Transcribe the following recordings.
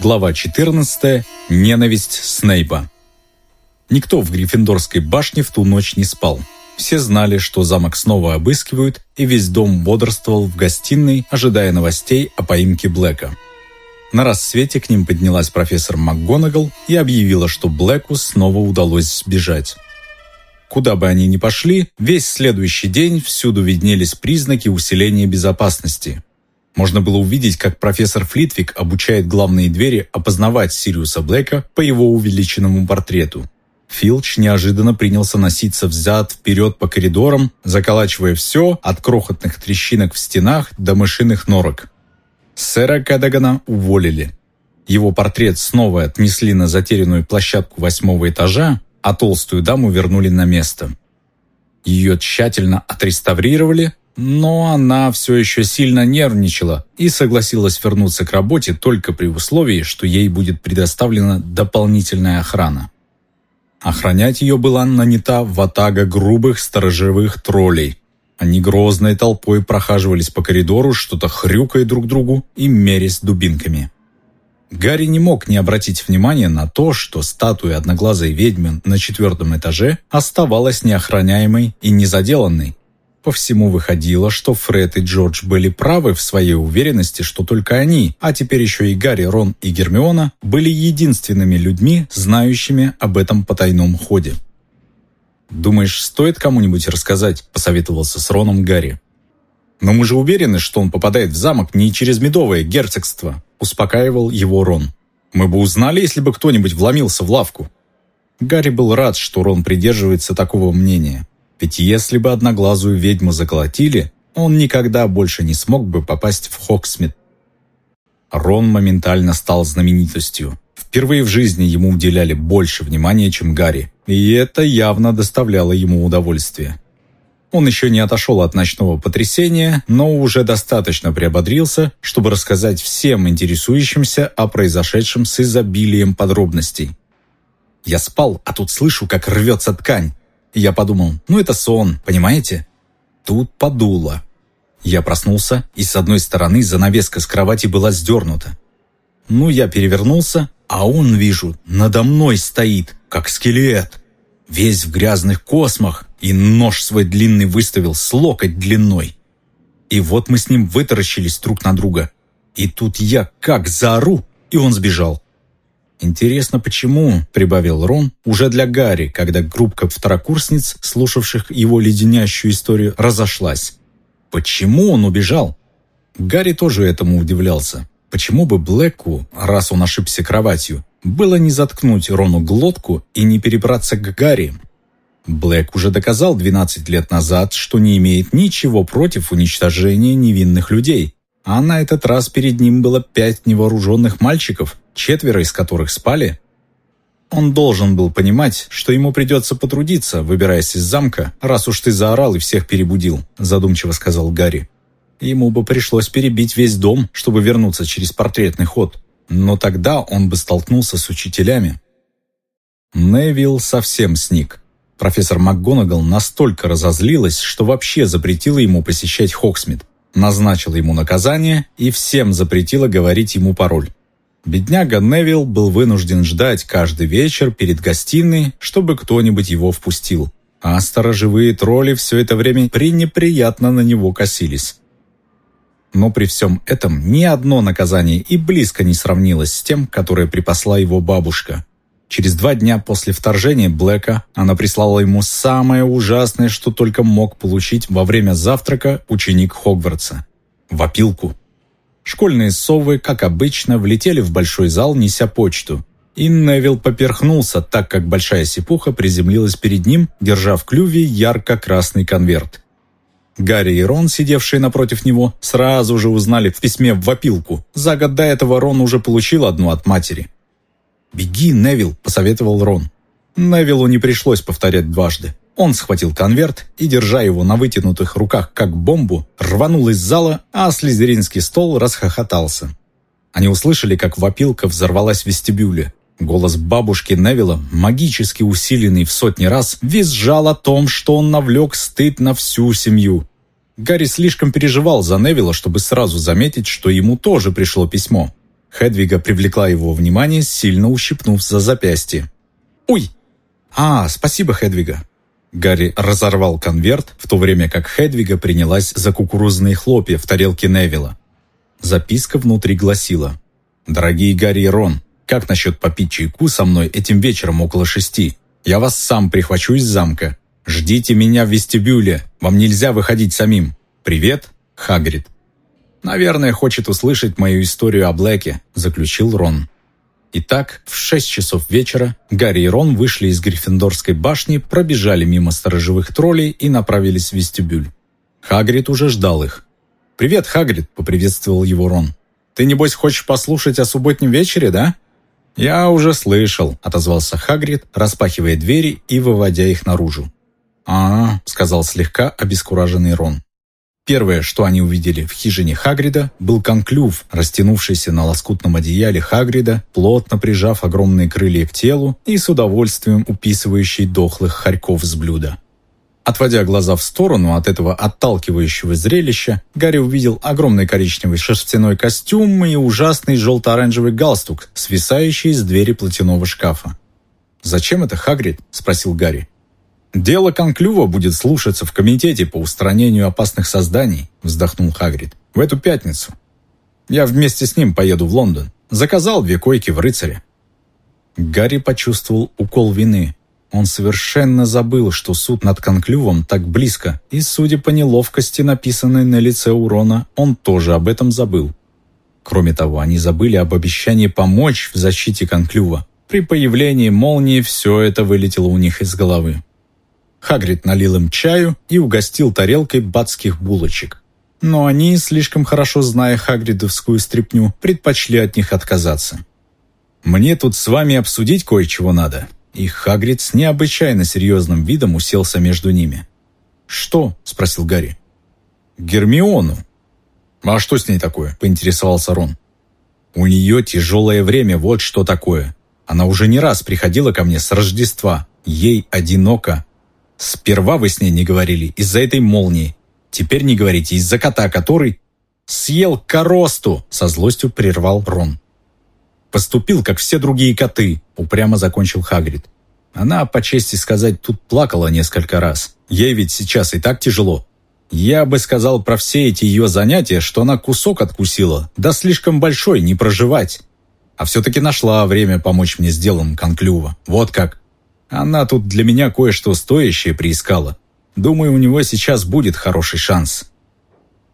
Глава 14. Ненависть Снейпа. Никто в Гриффиндорской башне в ту ночь не спал. Все знали, что замок снова обыскивают, и весь дом бодрствовал в гостиной, ожидая новостей о поимке Блэка. На рассвете к ним поднялась профессор МакГонагал и объявила, что Блэку снова удалось сбежать. Куда бы они ни пошли, весь следующий день всюду виднелись признаки усиления безопасности. Можно было увидеть, как профессор Флитвик обучает главные двери опознавать Сириуса Блэка по его увеличенному портрету. Филч неожиданно принялся носиться взад-вперед по коридорам, заколачивая все от крохотных трещинок в стенах до мышиных норок. Сэра Кадагана уволили. Его портрет снова отнесли на затерянную площадку восьмого этажа, а толстую даму вернули на место. Ее тщательно отреставрировали, но она все еще сильно нервничала и согласилась вернуться к работе только при условии, что ей будет предоставлена дополнительная охрана. Охранять ее была нанята ватага грубых сторожевых троллей. Они грозной толпой прохаживались по коридору, что-то хрюкая друг другу и мерясь дубинками. Гарри не мог не обратить внимания на то, что статуя одноглазой ведьмы на четвертом этаже оставалась неохраняемой и незаделанной, по всему выходило, что Фред и Джордж были правы в своей уверенности, что только они, а теперь еще и Гарри, Рон и Гермиона, были единственными людьми, знающими об этом потайном ходе. «Думаешь, стоит кому-нибудь рассказать?» – посоветовался с Роном Гарри. «Но мы же уверены, что он попадает в замок не через медовое герцогство», – успокаивал его Рон. «Мы бы узнали, если бы кто-нибудь вломился в лавку». Гарри был рад, что Рон придерживается такого мнения. Ведь если бы одноглазую ведьму заколотили, он никогда больше не смог бы попасть в Хоксмит. Рон моментально стал знаменитостью. Впервые в жизни ему уделяли больше внимания, чем Гарри, и это явно доставляло ему удовольствие. Он еще не отошел от ночного потрясения, но уже достаточно приободрился, чтобы рассказать всем интересующимся о произошедшем с изобилием подробностей. «Я спал, а тут слышу, как рвется ткань. Я подумал, ну это сон, понимаете? Тут подуло. Я проснулся, и с одной стороны занавеска с кровати была сдернута. Ну, я перевернулся, а он, вижу, надо мной стоит, как скелет. Весь в грязных космах, и нож свой длинный выставил с локоть длиной. И вот мы с ним вытаращились друг на друга. И тут я как заору, и он сбежал. «Интересно, почему?» – прибавил Рон уже для Гарри, когда группка второкурсниц, слушавших его леденящую историю, разошлась. «Почему он убежал?» Гарри тоже этому удивлялся. Почему бы Блэку, раз он ошибся кроватью, было не заткнуть Рону глотку и не перебраться к Гарри? Блэк уже доказал 12 лет назад, что не имеет ничего против уничтожения невинных людей, а на этот раз перед ним было пять невооруженных мальчиков, четверо из которых спали. Он должен был понимать, что ему придется потрудиться, выбираясь из замка, раз уж ты заорал и всех перебудил, задумчиво сказал Гарри. Ему бы пришлось перебить весь дом, чтобы вернуться через портретный ход. Но тогда он бы столкнулся с учителями. Невилл совсем сник. Профессор МакГонагал настолько разозлилась, что вообще запретила ему посещать Хоксмит назначила ему наказание и всем запретила говорить ему пароль. Бедняга Невилл был вынужден ждать каждый вечер перед гостиной, чтобы кто-нибудь его впустил. А сторожевые тролли все это время пренеприятно на него косились. Но при всем этом ни одно наказание и близко не сравнилось с тем, которое припасла его бабушка. Через два дня после вторжения Блэка она прислала ему самое ужасное, что только мог получить во время завтрака ученик Хогвартса – вопилку. Школьные совы, как обычно, влетели в большой зал, неся почту. И Невил поперхнулся, так как большая сипуха приземлилась перед ним, держа в клюве ярко-красный конверт. Гарри и Рон, сидевшие напротив него, сразу же узнали в письме в вопилку. За год до этого Рон уже получил одну от матери – «Беги, Невил», — посоветовал Рон. Невилу не пришлось повторять дважды. Он схватил конверт и, держа его на вытянутых руках как бомбу, рванул из зала, а слизеринский стол расхохотался. Они услышали, как вопилка взорвалась в вестибюле. Голос бабушки Невилла, магически усиленный в сотни раз, визжал о том, что он навлек стыд на всю семью. Гарри слишком переживал за Невилла, чтобы сразу заметить, что ему тоже пришло письмо. Хедвига привлекла его внимание, сильно ущипнув за запястье. «Ой! А, спасибо, Хедвига!» Гарри разорвал конверт, в то время как Хедвига принялась за кукурузные хлопья в тарелке Невилла. Записка внутри гласила «Дорогие Гарри и Рон, как насчет попить чайку со мной этим вечером около шести? Я вас сам прихвачу из замка. Ждите меня в вестибюле, вам нельзя выходить самим. Привет, Хагрид». «Наверное, хочет услышать мою историю о Блэке», – заключил Рон. Итак, в шесть часов вечера Гарри и Рон вышли из Гриффиндорской башни, пробежали мимо сторожевых троллей и направились в вестибюль. Хагрид уже ждал их. «Привет, Хагрид», – поприветствовал его Рон. «Ты, небось, хочешь послушать о субботнем вечере, да?» «Я уже слышал», – отозвался Хагрид, распахивая двери и выводя их наружу. «А, — сказал слегка обескураженный Рон. Первое, что они увидели в хижине Хагрида, был конклюв, растянувшийся на лоскутном одеяле Хагрида, плотно прижав огромные крылья к телу и с удовольствием уписывающий дохлых хорьков с блюда. Отводя глаза в сторону от этого отталкивающего зрелища, Гарри увидел огромный коричневый шерстяной костюм и ужасный желто-оранжевый галстук, свисающий из двери платяного шкафа. «Зачем это, Хагрид?» – спросил Гарри. «Дело Конклюва будет слушаться в комитете по устранению опасных созданий», вздохнул Хагрид. «В эту пятницу. Я вместе с ним поеду в Лондон. Заказал две койки в «Рыцаре». Гарри почувствовал укол вины. Он совершенно забыл, что суд над Конклювом так близко, и, судя по неловкости, написанной на лице урона, он тоже об этом забыл. Кроме того, они забыли об обещании помочь в защите Конклюва. При появлении молнии все это вылетело у них из головы. Хагрид налил им чаю и угостил тарелкой батских булочек. Но они, слишком хорошо зная хагридовскую стряпню, предпочли от них отказаться. «Мне тут с вами обсудить кое-чего надо». И Хагрид с необычайно серьезным видом уселся между ними. «Что?» – спросил Гарри. «Гермиону». «А что с ней такое?» – поинтересовался Рон. «У нее тяжелое время, вот что такое. Она уже не раз приходила ко мне с Рождества. Ей одиноко, Сперва вы с ней не говорили из-за этой молнии. Теперь не говорите из-за кота, который... «Съел коросту!» — со злостью прервал Рон. «Поступил, как все другие коты», — упрямо закончил Хагрид. Она, по чести сказать, тут плакала несколько раз. Ей ведь сейчас и так тяжело. Я бы сказал про все эти ее занятия, что она кусок откусила, да слишком большой, не проживать. А все-таки нашла время помочь мне с делом конклюва. Вот как. Она тут для меня кое-что стоящее приискала. Думаю, у него сейчас будет хороший шанс».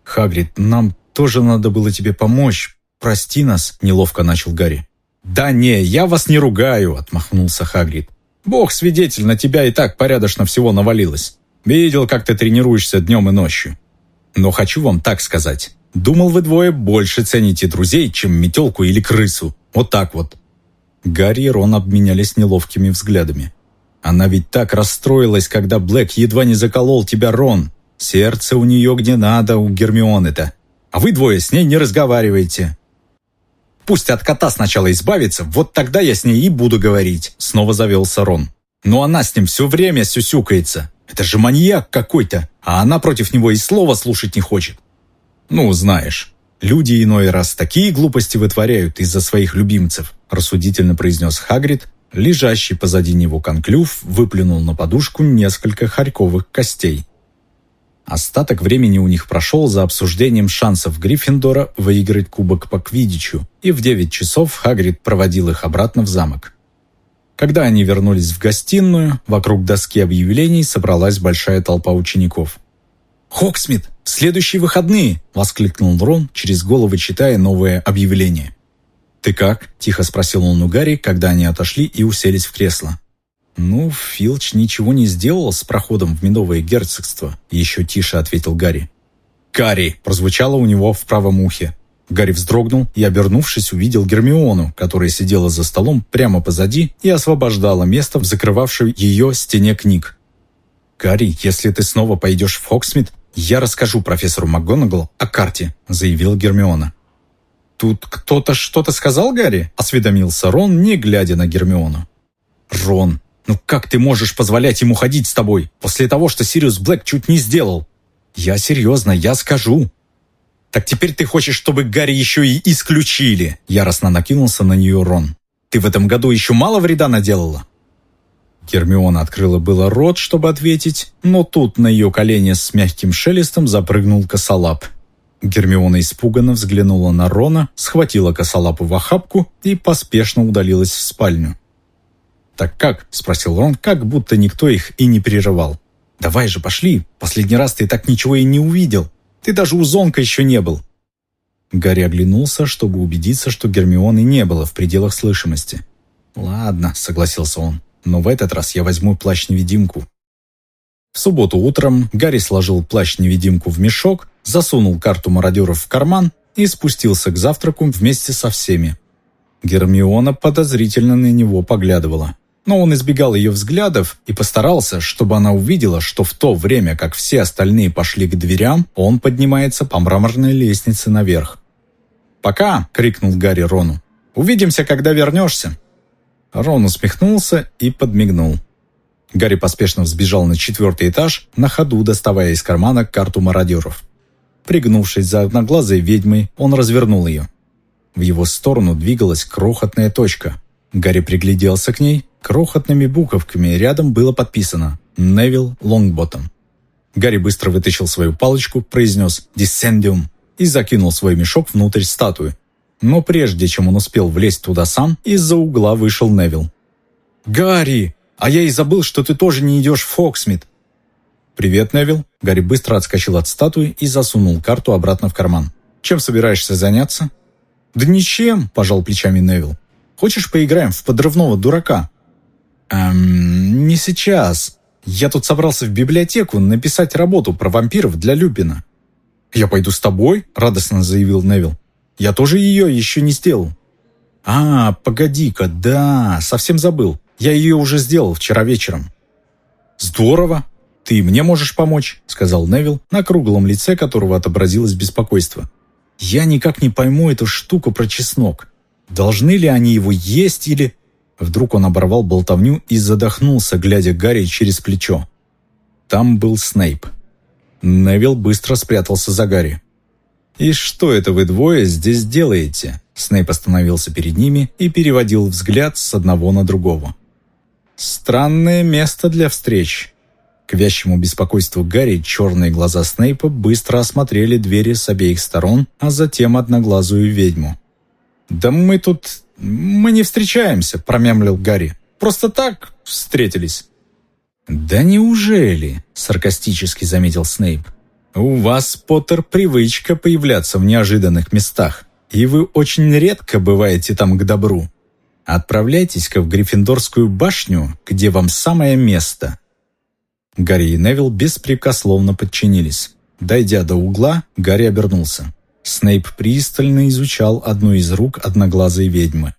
«Хагрид, нам тоже надо было тебе помочь. Прости нас», — неловко начал Гарри. «Да не, я вас не ругаю», — отмахнулся Хагрид. «Бог свидетель, на тебя и так порядочно всего навалилось. Видел, как ты тренируешься днем и ночью. Но хочу вам так сказать. Думал, вы двое больше цените друзей, чем метелку или крысу. Вот так вот». Гарри и Рон обменялись неловкими взглядами. Она ведь так расстроилась, когда Блэк едва не заколол тебя, Рон. Сердце у нее где надо, у Гермионы-то. А вы двое с ней не разговариваете. Пусть от кота сначала избавится, вот тогда я с ней и буду говорить», — снова завелся Рон. «Но она с ним все время сюсюкается. Это же маньяк какой-то, а она против него и слова слушать не хочет». «Ну, знаешь, люди иной раз такие глупости вытворяют из-за своих любимцев», — рассудительно произнес Хагрид, Лежащий позади него конклюв выплюнул на подушку несколько хорьковых костей. Остаток времени у них прошел за обсуждением шансов Гриффиндора выиграть кубок по Квидичу, и в 9 часов Хагрид проводил их обратно в замок. Когда они вернулись в гостиную, вокруг доски объявлений собралась большая толпа учеников. «Хоксмит, следующие выходные!» – воскликнул Рон, через головы читая новое объявление. «Ты как?» – тихо спросил он у Гарри, когда они отошли и уселись в кресло. «Ну, Филч ничего не сделал с проходом в Медовое герцогство», – еще тише ответил Гарри. «Гарри!» – прозвучало у него в правом ухе. Гарри вздрогнул и, обернувшись, увидел Гермиону, которая сидела за столом прямо позади и освобождала место в закрывавшей ее стене книг. «Гарри, если ты снова пойдешь в Хоксмит, я расскажу профессору МакГонагал о карте», – заявила Гермиона. «Тут кто-то что-то сказал, Гарри?» – осведомился Рон, не глядя на Гермиону. «Рон, ну как ты можешь позволять ему ходить с тобой, после того, что Сириус Блэк чуть не сделал?» «Я серьезно, я скажу». «Так теперь ты хочешь, чтобы Гарри еще и исключили?» Яростно накинулся на нее Рон. «Ты в этом году еще мало вреда наделала?» Гермиона открыла было рот, чтобы ответить, но тут на ее колени с мягким шелестом запрыгнул косолап. Гермиона испуганно взглянула на Рона, схватила косолапу в охапку и поспешно удалилась в спальню. «Так как?» – спросил Рон, как будто никто их и не прерывал. «Давай же, пошли. Последний раз ты так ничего и не увидел. Ты даже у Зонка еще не был». Гарри оглянулся, чтобы убедиться, что Гермионы не было в пределах слышимости. «Ладно», — согласился он, — «но в этот раз я возьму плащ-невидимку». В субботу утром Гарри сложил плащ-невидимку в мешок, засунул карту мародеров в карман и спустился к завтраку вместе со всеми. Гермиона подозрительно на него поглядывала но он избегал ее взглядов и постарался, чтобы она увидела, что в то время, как все остальные пошли к дверям, он поднимается по мраморной лестнице наверх. «Пока!» — крикнул Гарри Рону. «Увидимся, когда вернешься!» Рон усмехнулся и подмигнул. Гарри поспешно взбежал на четвертый этаж, на ходу доставая из кармана карту мародеров. Пригнувшись за одноглазой ведьмой, он развернул ее. В его сторону двигалась крохотная точка. Гарри пригляделся к ней Крохотными буковками рядом было подписано «Невил Лонгботтом». Гарри быстро вытащил свою палочку, произнес «Дисцендиум» и закинул свой мешок внутрь статуи. Но прежде чем он успел влезть туда сам, из-за угла вышел Невил. «Гарри! А я и забыл, что ты тоже не идешь в Фоксмит!» «Привет, Невил!» Гарри быстро отскочил от статуи и засунул карту обратно в карман. «Чем собираешься заняться?» «Да ничем!» – пожал плечами Невил. «Хочешь, поиграем в подрывного дурака?» «Эм, не сейчас. Я тут собрался в библиотеку написать работу про вампиров для Люпина». «Я пойду с тобой?» – радостно заявил Невил. «Я тоже ее еще не сделал». «А, погоди-ка, да, совсем забыл. Я ее уже сделал вчера вечером». «Здорово. Ты мне можешь помочь», – сказал Невил, на круглом лице которого отобразилось беспокойство. «Я никак не пойму эту штуку про чеснок. Должны ли они его есть или...» Вдруг он оборвал болтовню и задохнулся, глядя Гарри через плечо. Там был Снейп. Невил быстро спрятался за Гарри. «И что это вы двое здесь делаете?» Снейп остановился перед ними и переводил взгляд с одного на другого. «Странное место для встреч». К вящему беспокойству Гарри черные глаза Снейпа быстро осмотрели двери с обеих сторон, а затем одноглазую ведьму. «Да мы тут «Мы не встречаемся», — промямлил Гарри. «Просто так встретились». «Да неужели?» — саркастически заметил Снейп. «У вас, Поттер, привычка появляться в неожиданных местах, и вы очень редко бываете там к добру. Отправляйтесь-ка в Гриффиндорскую башню, где вам самое место». Гарри и Невилл беспрекословно подчинились. Дойдя до угла, Гарри обернулся. Снейп пристально изучал одну из рук одноглазой ведьмы.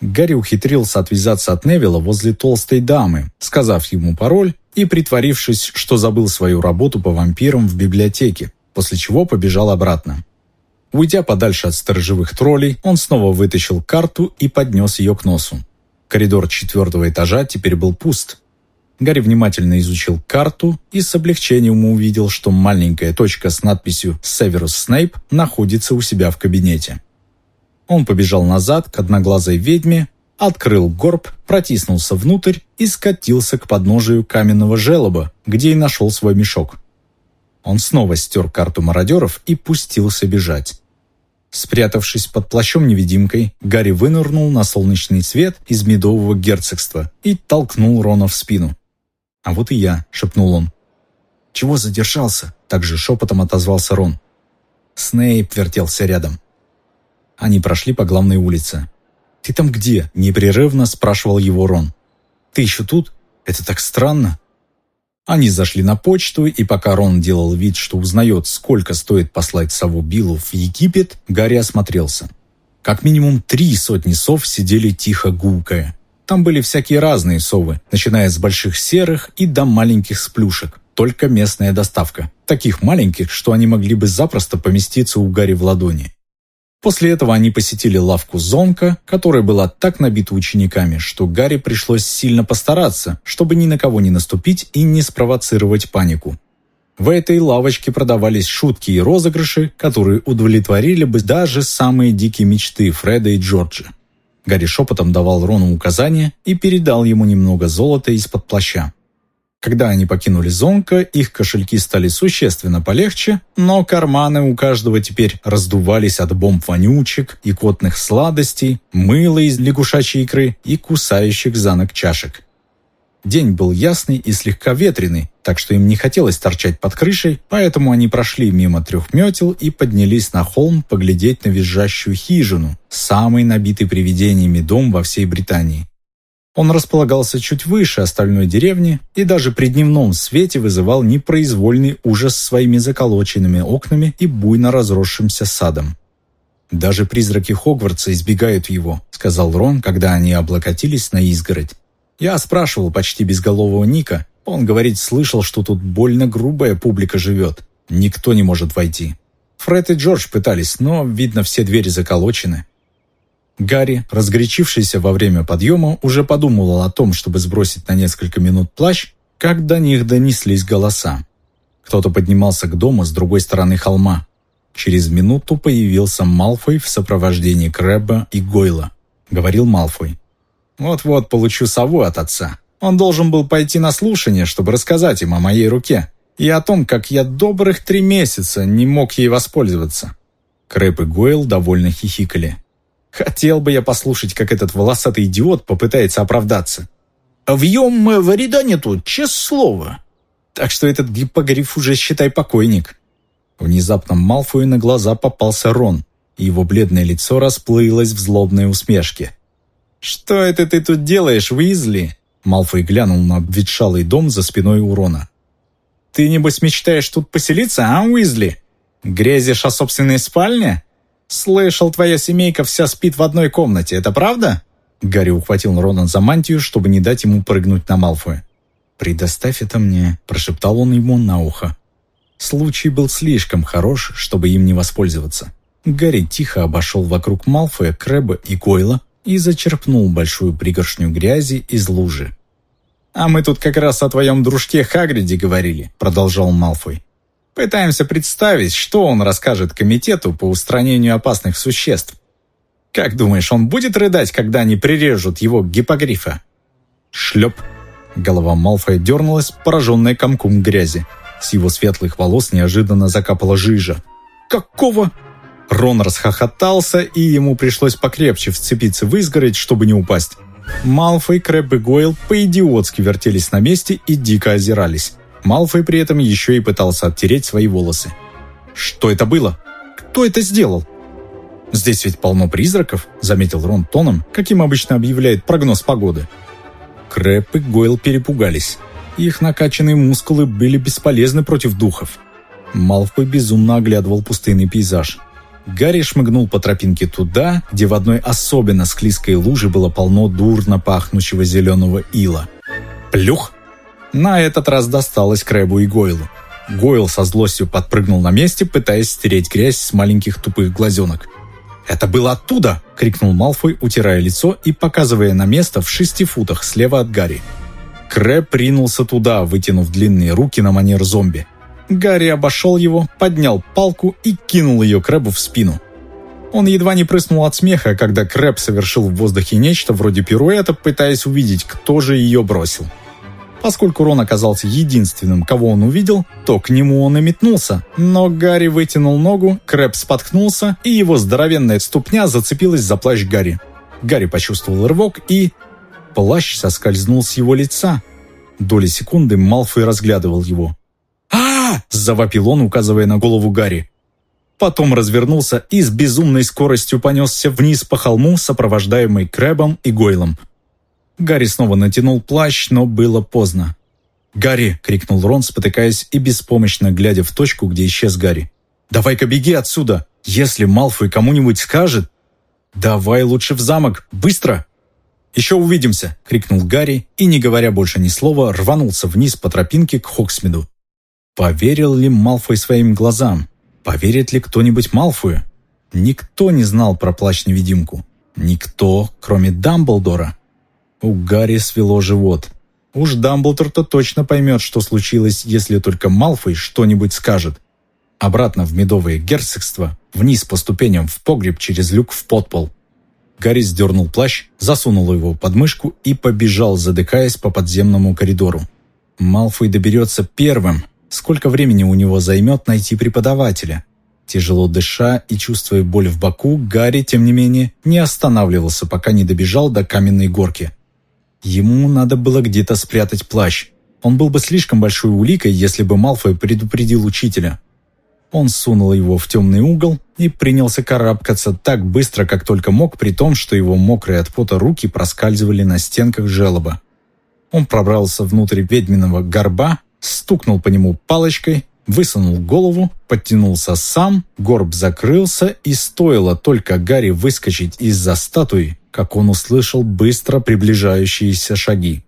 Гарри ухитрился отвязаться от Невилла возле толстой дамы, сказав ему пароль и притворившись, что забыл свою работу по вампирам в библиотеке, после чего побежал обратно. Уйдя подальше от сторожевых троллей, он снова вытащил карту и поднес ее к носу. Коридор четвертого этажа теперь был пуст, Гарри внимательно изучил карту и с облегчением увидел, что маленькая точка с надписью «Северус Снейп» находится у себя в кабинете. Он побежал назад к одноглазой ведьме, открыл горб, протиснулся внутрь и скатился к подножию каменного желоба, где и нашел свой мешок. Он снова стер карту мародеров и пустился бежать. Спрятавшись под плащом-невидимкой, Гарри вынырнул на солнечный свет из медового герцогства и толкнул Рона в спину. «А вот и я», — шепнул он. «Чего задержался?» — также шепотом отозвался Рон. Снейп вертелся рядом. Они прошли по главной улице. «Ты там где?» — непрерывно спрашивал его Рон. «Ты еще тут? Это так странно». Они зашли на почту, и пока Рон делал вид, что узнает, сколько стоит послать сову Биллу в Египет, Гарри осмотрелся. Как минимум три сотни сов сидели тихо гулкая. Там были всякие разные совы, начиная с больших серых и до маленьких сплюшек. Только местная доставка. Таких маленьких, что они могли бы запросто поместиться у Гарри в ладони. После этого они посетили лавку Зонка, которая была так набита учениками, что Гарри пришлось сильно постараться, чтобы ни на кого не наступить и не спровоцировать панику. В этой лавочке продавались шутки и розыгрыши, которые удовлетворили бы даже самые дикие мечты Фреда и Джорджа. Гарри шепотом давал Рону указания и передал ему немного золота из-под плаща. Когда они покинули Зонка, их кошельки стали существенно полегче, но карманы у каждого теперь раздувались от бомб вонючек, и котных сладостей, мыла из лягушачьей икры и кусающих за ног чашек. День был ясный и слегка ветреный, так что им не хотелось торчать под крышей, поэтому они прошли мимо трех метел и поднялись на холм поглядеть на визжащую хижину, самый набитый привидениями дом во всей Британии. Он располагался чуть выше остальной деревни и даже при дневном свете вызывал непроизвольный ужас своими заколоченными окнами и буйно разросшимся садом. «Даже призраки Хогвартса избегают его», — сказал Рон, когда они облокотились на изгородь. «Я спрашивал почти безголового Ника. Он говорит, слышал, что тут больно грубая публика живет. Никто не может войти. Фред и Джордж пытались, но, видно, все двери заколочены. Гарри, разгорячившийся во время подъема, уже подумывал о том, чтобы сбросить на несколько минут плащ, как до них донеслись голоса. Кто-то поднимался к дому с другой стороны холма. Через минуту появился Малфой в сопровождении Крэбба и Гойла. Говорил Малфой. «Вот-вот получу сову от отца. Он должен был пойти на слушание, чтобы рассказать им о моей руке и о том, как я добрых три месяца не мог ей воспользоваться». Крэб и Гойл довольно хихикали. Хотел бы я послушать, как этот волосатый идиот попытается оправдаться. В нем вреда нету, честное слово. Так что этот гиппогриф уже, считай, покойник. Внезапно Малфою на глаза попался Рон, и его бледное лицо расплылось в злобной усмешке. «Что это ты тут делаешь, Уизли?» Малфой глянул на обветшалый дом за спиной у Рона. «Ты, небось, мечтаешь тут поселиться, а, Уизли? Грезишь о собственной спальне? «Слышал, твоя семейка вся спит в одной комнате, это правда?» Гарри ухватил Рона за мантию, чтобы не дать ему прыгнуть на Малфоя. «Предоставь это мне», – прошептал он ему на ухо. Случай был слишком хорош, чтобы им не воспользоваться. Гарри тихо обошел вокруг Малфоя, Крэба и Гойла и зачерпнул большую пригоршню грязи из лужи. «А мы тут как раз о твоем дружке Хагриде говорили», – продолжал Малфой. Пытаемся представить, что он расскажет комитету по устранению опасных существ. Как думаешь, он будет рыдать, когда они прирежут его гипогрифа? Шлеп. Голова Малфоя дернулась, пораженная комком грязи. С его светлых волос неожиданно закапала жижа. «Какого?» Рон расхохотался, и ему пришлось покрепче вцепиться в изгородь, чтобы не упасть. Малфой, Крэб и Гойл по-идиотски вертелись на месте и дико озирались. Малфой при этом еще и пытался оттереть свои волосы. «Что это было? Кто это сделал?» «Здесь ведь полно призраков», — заметил Рон тоном, каким обычно объявляет прогноз погоды. Крэп и Гойл перепугались. Их накачанные мускулы были бесполезны против духов. Малфой безумно оглядывал пустынный пейзаж. Гарри шмыгнул по тропинке туда, где в одной особенно склизкой луже было полно дурно пахнущего зеленого ила. Плюх! На этот раз досталось Крэбу и Гойлу. Гойл со злостью подпрыгнул на месте, пытаясь стереть грязь с маленьких тупых глазенок. «Это было оттуда!» — крикнул Малфой, утирая лицо и показывая на место в шести футах слева от Гарри. Крэб ринулся туда, вытянув длинные руки на манер зомби. Гарри обошел его, поднял палку и кинул ее Крэбу в спину. Он едва не прыснул от смеха, когда Крэб совершил в воздухе нечто вроде пируэта, пытаясь увидеть, кто же ее бросил. Поскольку Рон оказался единственным, кого он увидел, то к нему он и метнулся. Но Гарри вытянул ногу, Крэп споткнулся, и его здоровенная ступня зацепилась за плащ Гарри. Гарри почувствовал рывок и... Плащ соскользнул с его лица. Доли секунды Малфой разглядывал его. Завопил он, указывая на голову Гарри. Потом развернулся и с безумной скоростью понесся вниз по холму, сопровождаемый Крэбом и Гойлом. Гарри снова натянул плащ, но было поздно. «Гарри!» — крикнул Рон, спотыкаясь и беспомощно глядя в точку, где исчез Гарри. «Давай-ка беги отсюда! Если Малфой кому-нибудь скажет...» «Давай лучше в замок! Быстро!» «Еще увидимся!» — крикнул Гарри и, не говоря больше ни слова, рванулся вниз по тропинке к Хоксмиду. Поверил ли Малфой своим глазам? Поверит ли кто-нибудь Малфою? Никто не знал про плащ-невидимку. Никто, кроме Дамблдора. У Гарри свело живот. Уж Дамблдор-то точно поймет, что случилось, если только Малфой что-нибудь скажет. Обратно в Медовое герцогство, вниз по ступеням в погреб через люк в подпол. Гарри сдернул плащ, засунул его под мышку и побежал, задыхаясь по подземному коридору. Малфой доберется первым. Сколько времени у него займет найти преподавателя? Тяжело дыша и чувствуя боль в боку, Гарри, тем не менее, не останавливался, пока не добежал до каменной горки. Ему надо было где-то спрятать плащ. Он был бы слишком большой уликой, если бы Малфой предупредил учителя. Он сунул его в темный угол и принялся карабкаться так быстро, как только мог, при том, что его мокрые от пота руки проскальзывали на стенках желоба. Он пробрался внутрь ведьминого горба, стукнул по нему палочкой, высунул голову, подтянулся сам, горб закрылся, и стоило только Гарри выскочить из-за статуи, как он услышал быстро приближающиеся шаги.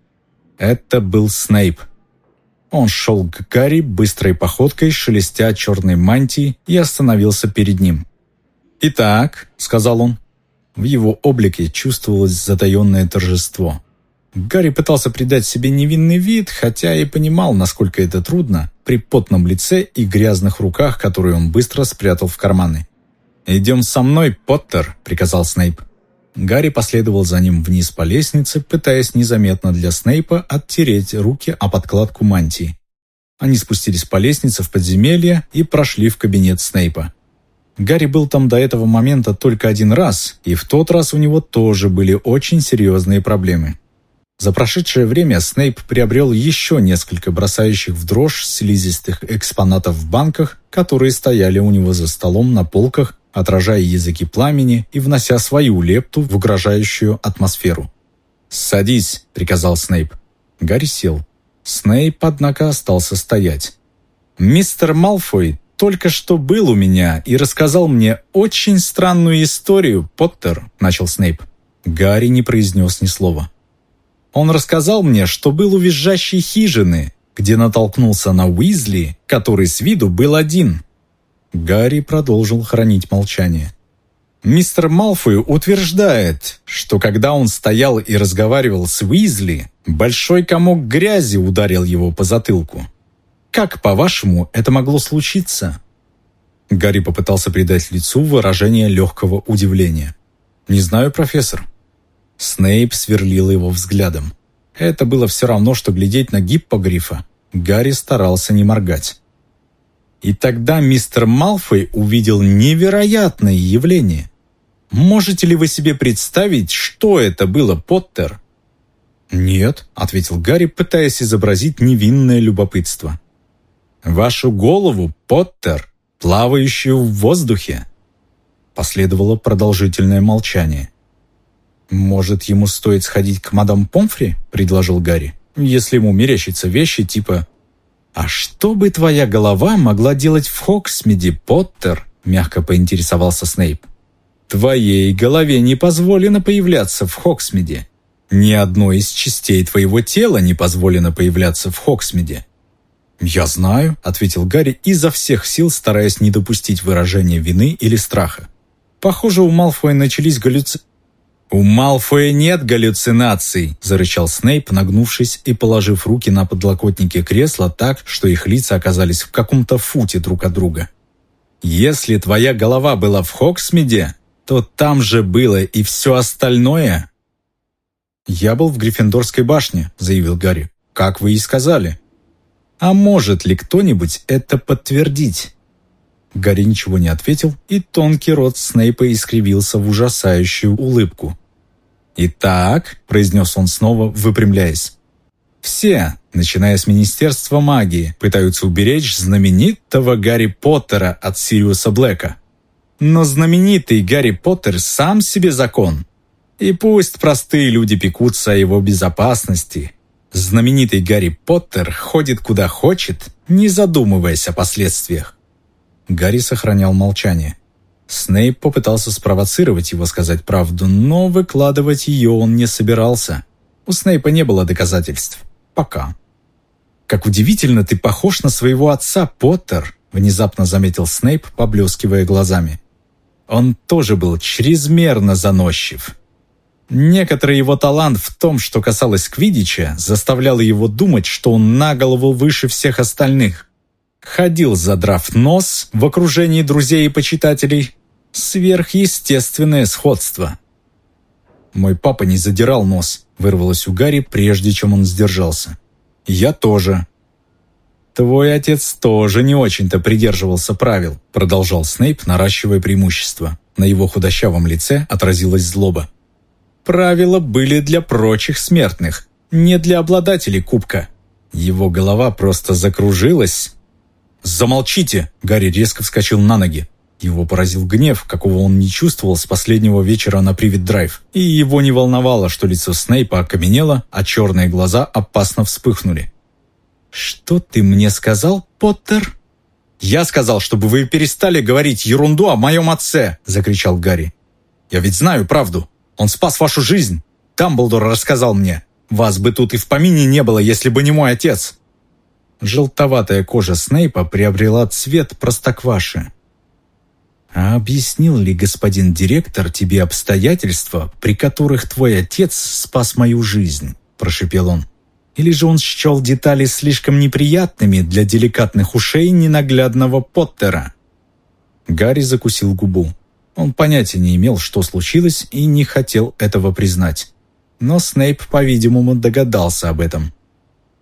Это был Снейп. Он шел к Гарри быстрой походкой, шелестя черной мантией, и остановился перед ним. «Итак», — сказал он, — в его облике чувствовалось затаенное торжество. Гарри пытался придать себе невинный вид, хотя и понимал, насколько это трудно, при потном лице и грязных руках, которые он быстро спрятал в карманы. «Идем со мной, Поттер», — приказал Снейп. Гарри последовал за ним вниз по лестнице, пытаясь незаметно для Снейпа оттереть руки о подкладку мантии. Они спустились по лестнице в подземелье и прошли в кабинет Снейпа. Гарри был там до этого момента только один раз, и в тот раз у него тоже были очень серьезные проблемы. За прошедшее время Снейп приобрел еще несколько бросающих в дрожь слизистых экспонатов в банках, которые стояли у него за столом на полках отражая языки пламени и внося свою лепту в угрожающую атмосферу. «Садись», — приказал Снейп. Гарри сел. Снейп, однако, остался стоять. «Мистер Малфой только что был у меня и рассказал мне очень странную историю, Поттер», — начал Снейп. Гарри не произнес ни слова. «Он рассказал мне, что был у визжащей хижины, где натолкнулся на Уизли, который с виду был один, Гарри продолжил хранить молчание. Мистер Малфой утверждает, что когда он стоял и разговаривал с Уизли, большой комок грязи ударил его по затылку. Как, по-вашему, это могло случиться? Гарри попытался придать лицу выражение легкого удивления. «Не знаю, профессор». Снейп сверлил его взглядом. Это было все равно, что глядеть на гиппогрифа. Гарри старался не моргать. И тогда мистер Малфой увидел невероятное явление. Можете ли вы себе представить, что это было, Поттер? «Нет», — ответил Гарри, пытаясь изобразить невинное любопытство. «Вашу голову, Поттер, плавающую в воздухе». Последовало продолжительное молчание. «Может, ему стоит сходить к мадам Помфри?» — предложил Гарри. «Если ему мерещатся вещи типа «А что бы твоя голова могла делать в Хоксмиде, Поттер?» – мягко поинтересовался Снейп. «Твоей голове не позволено появляться в Хоксмиде. Ни одной из частей твоего тела не позволено появляться в Хоксмиде». «Я знаю», – ответил Гарри, изо всех сил стараясь не допустить выражения вины или страха. «Похоже, у Малфоя начались галлюцинации. «У Малфоя нет галлюцинаций!» – зарычал Снейп, нагнувшись и положив руки на подлокотники кресла так, что их лица оказались в каком-то футе друг от друга. «Если твоя голова была в Хоксмиде, то там же было и все остальное!» «Я был в Гриффиндорской башне», – заявил Гарри. «Как вы и сказали». «А может ли кто-нибудь это подтвердить?» Гарри ничего не ответил, и тонкий рот Снейпа искривился в ужасающую улыбку. «Итак», — произнес он снова, выпрямляясь, «все, начиная с Министерства магии, пытаются уберечь знаменитого Гарри Поттера от Сириуса Блэка. Но знаменитый Гарри Поттер сам себе закон. И пусть простые люди пекутся о его безопасности, знаменитый Гарри Поттер ходит куда хочет, не задумываясь о последствиях. Гарри сохранял молчание. Снейп попытался спровоцировать его сказать правду, но выкладывать ее он не собирался. У Снейпа не было доказательств. Пока. «Как удивительно ты похож на своего отца, Поттер», внезапно заметил Снейп, поблескивая глазами. Он тоже был чрезмерно заносчив. Некоторый его талант в том, что касалось Квидича, заставлял его думать, что он на голову выше всех остальных. Ходил, задрав нос, в окружении друзей и почитателей. Сверхъестественное сходство. «Мой папа не задирал нос», — вырвалось у Гарри, прежде чем он сдержался. «Я тоже». «Твой отец тоже не очень-то придерживался правил», — продолжал Снейп, наращивая преимущество. На его худощавом лице отразилась злоба. «Правила были для прочих смертных, не для обладателей кубка». Его голова просто закружилась. «Замолчите!» — Гарри резко вскочил на ноги. Его поразил гнев, какого он не чувствовал с последнего вечера на Привет Драйв, и его не волновало, что лицо Снейпа окаменело, а черные глаза опасно вспыхнули. «Что ты мне сказал, Поттер?» «Я сказал, чтобы вы перестали говорить ерунду о моем отце!» – закричал Гарри. «Я ведь знаю правду. Он спас вашу жизнь. Дамблдор рассказал мне. Вас бы тут и в помине не было, если бы не мой отец». Желтоватая кожа Снейпа приобрела цвет простокваши. А объяснил ли господин директор тебе обстоятельства, при которых твой отец спас мою жизнь?» – прошепел он. «Или же он счел детали слишком неприятными для деликатных ушей ненаглядного Поттера?» Гарри закусил губу. Он понятия не имел, что случилось, и не хотел этого признать. Но Снейп, по-видимому, догадался об этом.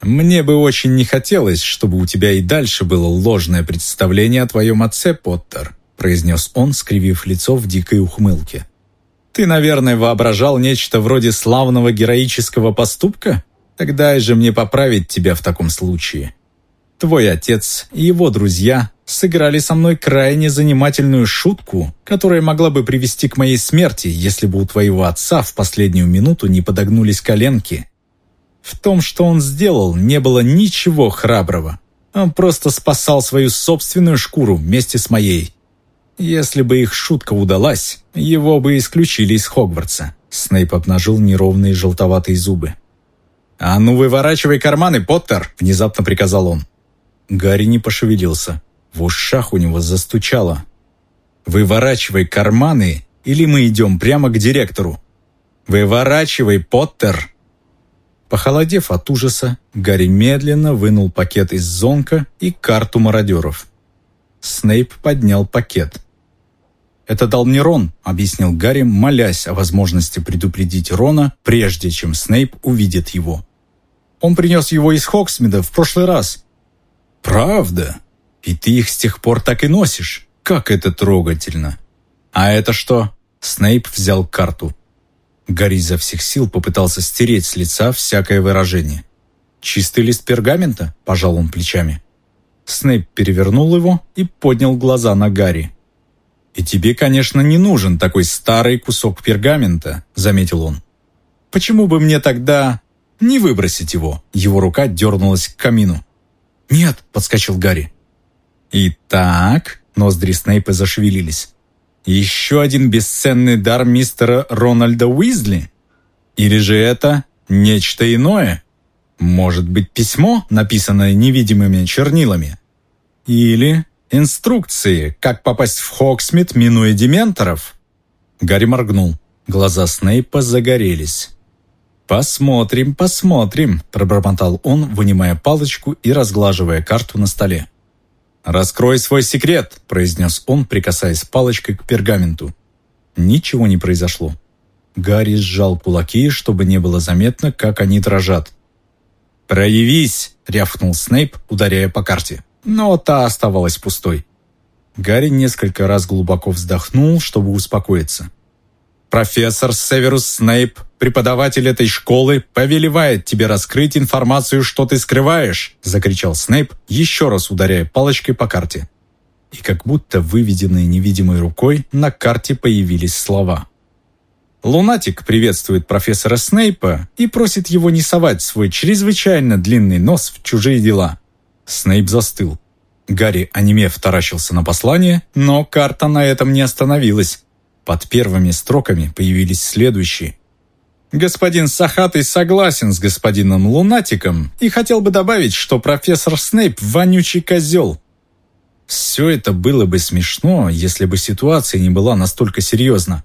«Мне бы очень не хотелось, чтобы у тебя и дальше было ложное представление о твоем отце, Поттер», произнес он, скривив лицо в дикой ухмылке. «Ты, наверное, воображал нечто вроде славного героического поступка? Тогда же мне поправить тебя в таком случае. Твой отец и его друзья сыграли со мной крайне занимательную шутку, которая могла бы привести к моей смерти, если бы у твоего отца в последнюю минуту не подогнулись коленки. В том, что он сделал, не было ничего храброго. Он просто спасал свою собственную шкуру вместе с моей. Если бы их шутка удалась, его бы исключили из Хогвартса. Снейп обнажил неровные желтоватые зубы. «А ну выворачивай карманы, Поттер!» – внезапно приказал он. Гарри не пошевелился. В ушах у него застучало. «Выворачивай карманы, или мы идем прямо к директору!» «Выворачивай, Поттер!» Похолодев от ужаса, Гарри медленно вынул пакет из зонка и карту мародеров. Снейп поднял пакет. «Это дал мне Рон», — объяснил Гарри, молясь о возможности предупредить Рона, прежде чем Снейп увидит его. «Он принес его из Хоксмида в прошлый раз». «Правда? И ты их с тех пор так и носишь? Как это трогательно!» «А это что?» Снейп взял карту. Гарри изо всех сил попытался стереть с лица всякое выражение. «Чистый лист пергамента?» – пожал он плечами. Снейп перевернул его и поднял глаза на Гарри. «И тебе, конечно, не нужен такой старый кусок пергамента», — заметил он. «Почему бы мне тогда не выбросить его?» Его рука дернулась к камину. «Нет», — подскочил Гарри. «Итак», — ноздри Снейпа зашевелились. «Еще один бесценный дар мистера Рональда Уизли? Или же это нечто иное? Может быть, письмо, написанное невидимыми чернилами? Или Инструкции, как попасть в Хоксмит, минуя дементоров?» Гарри моргнул. Глаза Снейпа загорелись. «Посмотрим, посмотрим», – пробормотал он, вынимая палочку и разглаживая карту на столе. «Раскрой свой секрет», – произнес он, прикасаясь палочкой к пергаменту. Ничего не произошло. Гарри сжал кулаки, чтобы не было заметно, как они дрожат. «Проявись!» – рявкнул Снейп, ударяя по карте но та оставалась пустой. Гарри несколько раз глубоко вздохнул, чтобы успокоиться. «Профессор Северус Снейп, преподаватель этой школы, повелевает тебе раскрыть информацию, что ты скрываешь!» закричал Снейп, еще раз ударяя палочкой по карте. И как будто выведенные невидимой рукой, на карте появились слова. Лунатик приветствует профессора Снейпа и просит его не совать свой чрезвычайно длинный нос в чужие дела. Снейп застыл. Гарри, онемев, таращился на послание, но карта на этом не остановилась. Под первыми строками появились следующие. Господин Сахатый согласен с господином Лунатиком и хотел бы добавить, что профессор Снейп – вонючий козел. Все это было бы смешно, если бы ситуация не была настолько серьезна.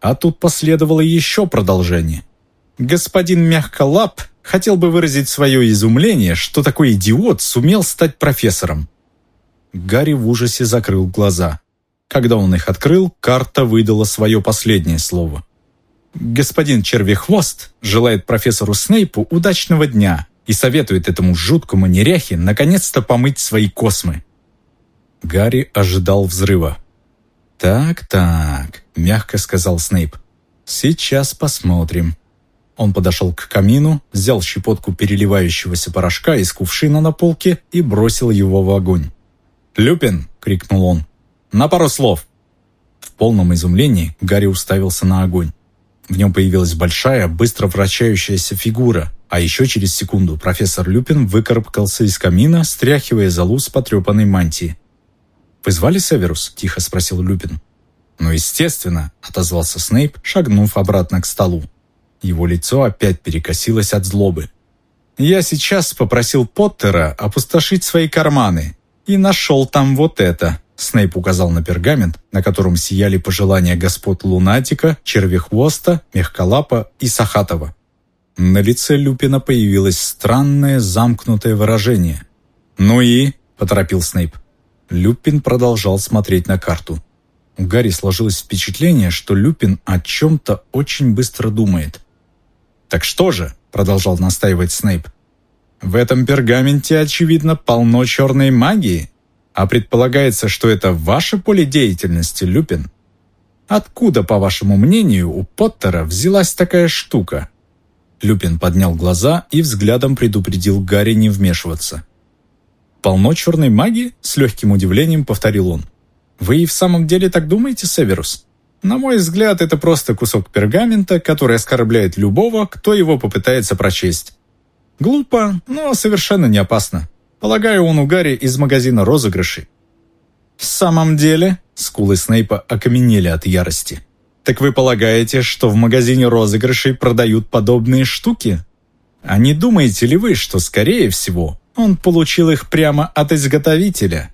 А тут последовало еще продолжение. Господин Мягколап хотел бы выразить свое изумление, что такой идиот сумел стать профессором. Гарри в ужасе закрыл глаза. Когда он их открыл, карта выдала свое последнее слово. «Господин Червихвост желает профессору Снейпу удачного дня и советует этому жуткому неряхе наконец-то помыть свои космы». Гарри ожидал взрыва. «Так-так», — мягко сказал Снейп. «Сейчас посмотрим». Он подошел к камину, взял щепотку переливающегося порошка из кувшина на полке и бросил его в огонь. «Люпин!» — крикнул он. «На пару слов!» В полном изумлении Гарри уставился на огонь. В нем появилась большая, быстро вращающаяся фигура, а еще через секунду профессор Люпин выкарабкался из камина, стряхивая залу с потрепанной мантии. «Вы звали Северус?» – тихо спросил Люпин. «Ну, естественно», – отозвался Снейп, шагнув обратно к столу. Его лицо опять перекосилось от злобы. «Я сейчас попросил Поттера опустошить свои карманы и нашел там вот это». Снейп указал на пергамент, на котором сияли пожелания господ Лунатика, Червехвоста, Мехколапа и Сахатова. На лице Люпина появилось странное замкнутое выражение. «Ну и?» – поторопил Снейп. Люпин продолжал смотреть на карту. У Гарри сложилось впечатление, что Люпин о чем-то очень быстро думает. «Так что же?» – продолжал настаивать Снейп. «В этом пергаменте, очевидно, полно черной магии, а предполагается, что это ваше поле деятельности, Люпин. Откуда, по вашему мнению, у Поттера взялась такая штука?» Люпин поднял глаза и взглядом предупредил Гарри не вмешиваться. «Полно черной магии?» – с легким удивлением повторил он. «Вы и в самом деле так думаете, Северус? На мой взгляд, это просто кусок пергамента, который оскорбляет любого, кто его попытается прочесть. Глупо, но совершенно не опасно. Полагаю, он у Гарри из магазина розыгрышей». «В самом деле?» – скулы Снейпа окаменели от ярости. «Так вы полагаете, что в магазине розыгрышей продают подобные штуки? А не думаете ли вы, что, скорее всего, он получил их прямо от изготовителя.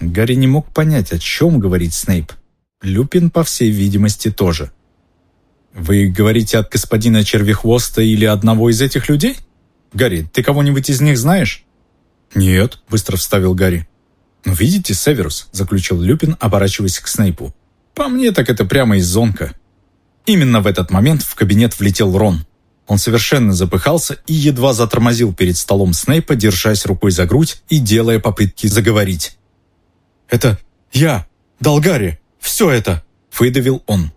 Гарри не мог понять, о чем говорит Снейп. Люпин, по всей видимости, тоже. «Вы говорите от господина Червихвоста или одного из этих людей? Гарри, ты кого-нибудь из них знаешь?» «Нет», — быстро вставил Гарри. «Ну, видите, Северус», — заключил Люпин, оборачиваясь к Снейпу. «По мне так это прямо из зонка». Именно в этот момент в кабинет влетел Рон. Он совершенно запыхался и едва затормозил перед столом Снейпа, держась рукой за грудь и делая попытки заговорить. «Это я, Долгари, все это!» – выдавил он.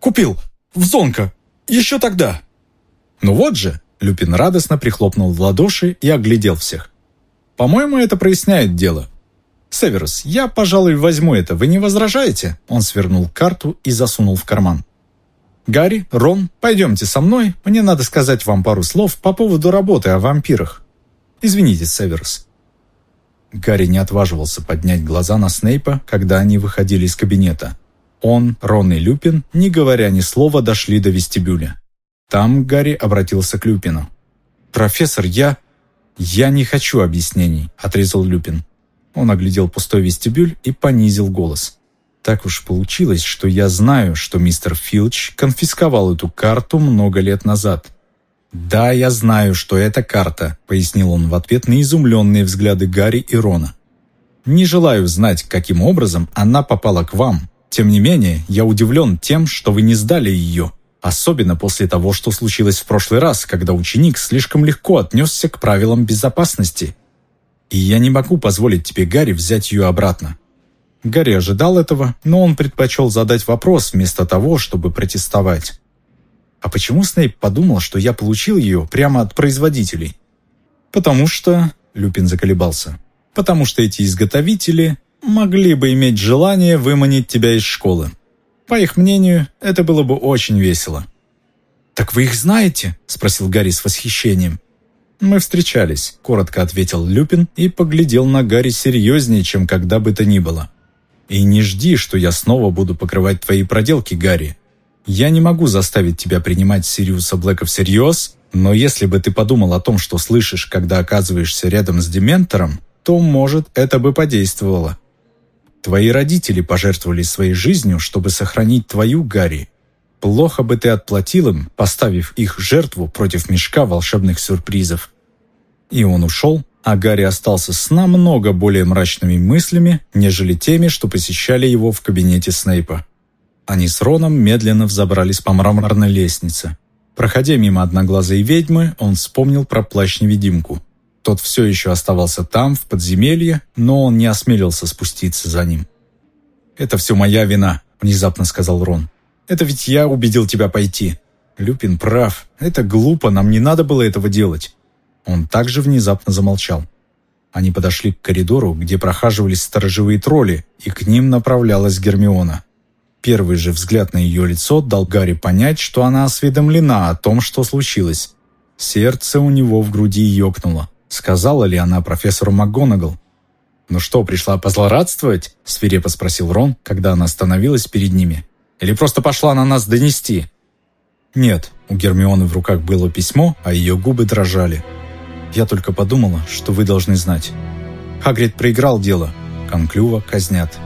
«Купил, в Зонка, еще тогда!» «Ну вот же!» – Люпин радостно прихлопнул в ладоши и оглядел всех. «По-моему, это проясняет дело. Северус, я, пожалуй, возьму это, вы не возражаете?» Он свернул карту и засунул в карман. «Гарри, Рон, пойдемте со мной, мне надо сказать вам пару слов по поводу работы о вампирах. Извините, Северус». Гарри не отваживался поднять глаза на Снейпа, когда они выходили из кабинета. Он, Рон и Люпин, не говоря ни слова, дошли до вестибюля. Там Гарри обратился к Люпину. «Профессор, я...» «Я не хочу объяснений», — отрезал Люпин. Он оглядел пустой вестибюль и понизил голос. Так уж получилось, что я знаю, что мистер Филч конфисковал эту карту много лет назад. «Да, я знаю, что это карта», — пояснил он в ответ на изумленные взгляды Гарри и Рона. «Не желаю знать, каким образом она попала к вам. Тем не менее, я удивлен тем, что вы не сдали ее, особенно после того, что случилось в прошлый раз, когда ученик слишком легко отнесся к правилам безопасности. И я не могу позволить тебе, Гарри, взять ее обратно. Гарри ожидал этого, но он предпочел задать вопрос вместо того, чтобы протестовать. А почему Снейп подумал, что я получил ее прямо от производителей? Потому что... Люпин заколебался. Потому что эти изготовители могли бы иметь желание выманить тебя из школы. По их мнению, это было бы очень весело. «Так вы их знаете?» – спросил Гарри с восхищением. «Мы встречались», – коротко ответил Люпин и поглядел на Гарри серьезнее, чем когда бы то ни было. И не жди, что я снова буду покрывать твои проделки, Гарри. Я не могу заставить тебя принимать Сириуса Блэка всерьез, но если бы ты подумал о том, что слышишь, когда оказываешься рядом с Дементором, то, может, это бы подействовало. Твои родители пожертвовали своей жизнью, чтобы сохранить твою, Гарри. Плохо бы ты отплатил им, поставив их жертву против мешка волшебных сюрпризов. И он ушел, а Гарри остался с намного более мрачными мыслями, нежели теми, что посещали его в кабинете Снейпа. Они с Роном медленно взобрались по мраморной лестнице. Проходя мимо одноглазой ведьмы, он вспомнил про плащ-невидимку. Тот все еще оставался там, в подземелье, но он не осмелился спуститься за ним. «Это все моя вина», — внезапно сказал Рон. «Это ведь я убедил тебя пойти. Люпин прав. Это глупо, нам не надо было этого делать». Он также внезапно замолчал. Они подошли к коридору, где прохаживались сторожевые тролли, и к ним направлялась Гермиона. Первый же взгляд на ее лицо дал Гарри понять, что она осведомлена о том, что случилось. Сердце у него в груди ёкнуло. Сказала ли она профессору МакГонагал? «Ну что, пришла позлорадствовать?» – свирепо спросил Рон, когда она остановилась перед ними. «Или просто пошла на нас донести?» «Нет», – у Гермионы в руках было письмо, а ее губы дрожали. «Я только подумала, что вы должны знать. Хагрид проиграл дело. Конклюва казнят».